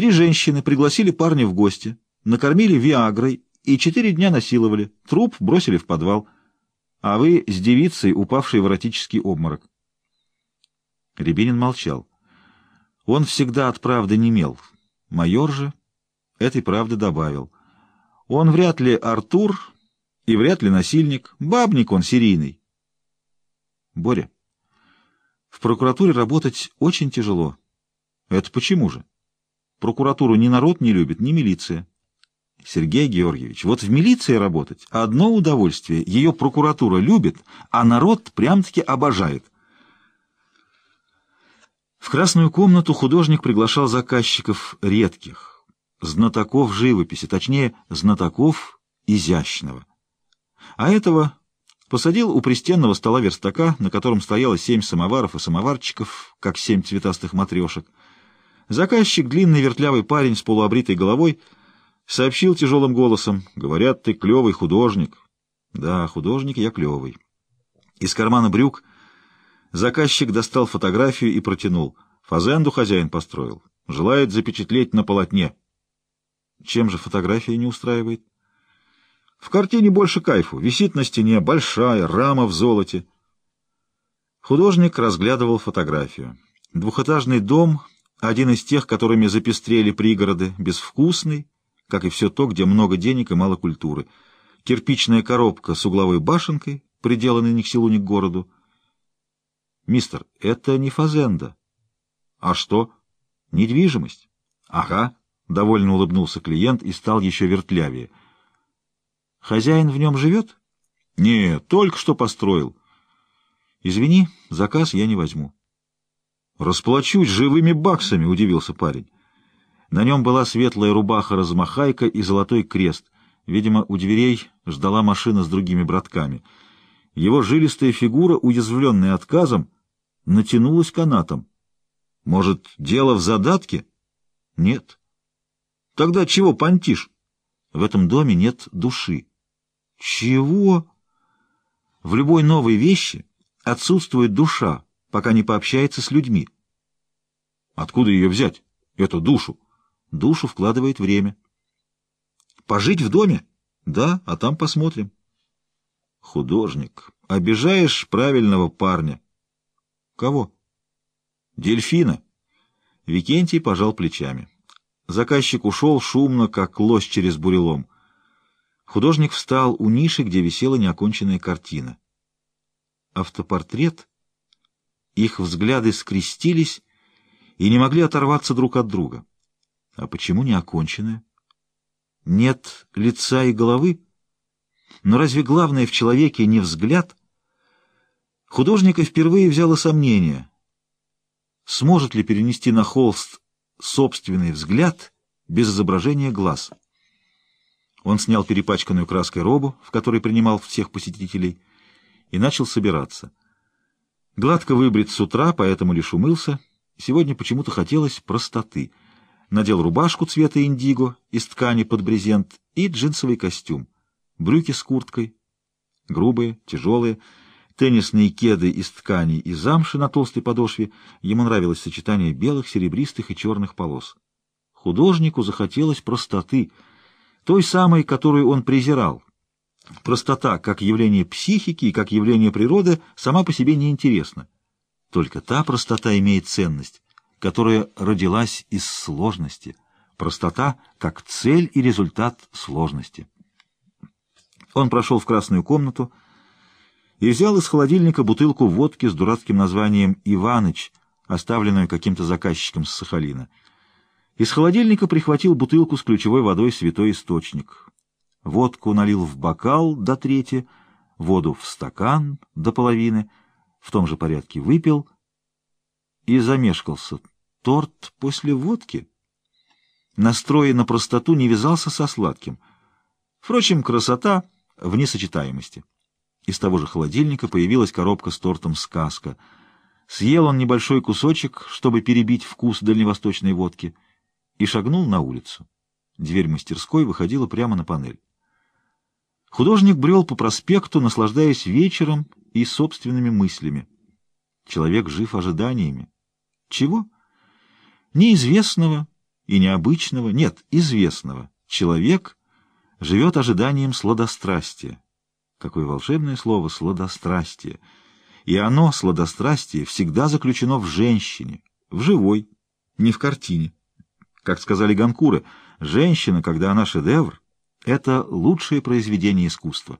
Три женщины пригласили парня в гости, накормили виагрой и четыре дня насиловали, труп бросили в подвал, а вы с девицей, упавшей в эротический обморок. Рябинин молчал. Он всегда от правды не мел. Майор же этой правды добавил. Он вряд ли Артур и вряд ли насильник. Бабник он серийный. Боря, в прокуратуре работать очень тяжело. Это почему же? Прокуратуру ни народ не любит, ни милиция. Сергей Георгиевич, вот в милиции работать одно удовольствие. Ее прокуратура любит, а народ прям-таки обожает. В красную комнату художник приглашал заказчиков редких, знатоков живописи, точнее, знатоков изящного. А этого посадил у пристенного стола верстака, на котором стояло семь самоваров и самоварчиков, как семь цветастых матрешек. Заказчик, длинный вертлявый парень с полуобритой головой, сообщил тяжелым голосом, «Говорят, ты клевый художник». «Да, художник я клевый». Из кармана брюк Заказчик достал фотографию и протянул. Фазенду хозяин построил. Желает запечатлеть на полотне. Чем же фотография не устраивает? В картине больше кайфу. Висит на стене большая рама в золоте. Художник разглядывал фотографию. Двухэтажный дом, один из тех, которыми запестрели пригороды, безвкусный, как и все то, где много денег и мало культуры. Кирпичная коробка с угловой башенкой, приделанной ни к селу, ни к городу. Мистер, это не фазенда. А что? Недвижимость. Ага, довольно улыбнулся клиент и стал еще вертлявее. Хозяин в нем живет? Нет, только что построил. Извини, заказ я не возьму. Расплачусь живыми баксами, удивился парень. На нем была светлая рубаха-размахайка и золотой крест. Видимо, у дверей ждала машина с другими братками. Его жилистая фигура, уязвленная отказом, натянулась канатом. Может, дело в задатке? Нет. Тогда чего понтишь? В этом доме нет души. Чего? В любой новой вещи отсутствует душа, пока не пообщается с людьми. Откуда ее взять, эту душу? Душу вкладывает время. Пожить в доме? Да, а там посмотрим. Художник, обижаешь правильного парня. Кого? Дельфина. Викентий пожал плечами. Заказчик ушел шумно, как лось через бурелом. Художник встал у ниши, где висела неоконченная картина. Автопортрет. Их взгляды скрестились и не могли оторваться друг от друга. А почему не оконченная? Нет лица и головы? Но разве главное в человеке не взгляд, Художника впервые взяло сомнение, сможет ли перенести на холст собственный взгляд без изображения глаз. Он снял перепачканную краской робу, в которой принимал всех посетителей, и начал собираться. Гладко выбрит с утра, поэтому лишь умылся. Сегодня почему-то хотелось простоты. Надел рубашку цвета индиго из ткани под брезент и джинсовый костюм. Брюки с курткой, грубые, тяжелые, теннисные кеды из ткани и замши на толстой подошве. Ему нравилось сочетание белых, серебристых и черных полос. Художнику захотелось простоты, той самой, которую он презирал. Простота, как явление психики и как явление природы, сама по себе неинтересна. Только та простота имеет ценность, которая родилась из сложности. Простота как цель и результат сложности. Он прошел в красную комнату, и взял из холодильника бутылку водки с дурацким названием «Иваныч», оставленную каким-то заказчиком с Сахалина. Из холодильника прихватил бутылку с ключевой водой «Святой Источник». Водку налил в бокал до трети, воду в стакан до половины, в том же порядке выпил и замешкался. Торт после водки? Настрой на простоту не вязался со сладким. Впрочем, красота в несочетаемости. Из того же холодильника появилась коробка с тортом «Сказка». Съел он небольшой кусочек, чтобы перебить вкус дальневосточной водки, и шагнул на улицу. Дверь мастерской выходила прямо на панель. Художник брел по проспекту, наслаждаясь вечером и собственными мыслями. Человек жив ожиданиями. Чего? Неизвестного и необычного, нет, известного. Человек живет ожиданием сладострастия. Какое волшебное слово «сладострастие». И оно, сладострастие, всегда заключено в женщине, в живой, не в картине. Как сказали Ганкуры, женщина, когда она шедевр, это лучшее произведение искусства.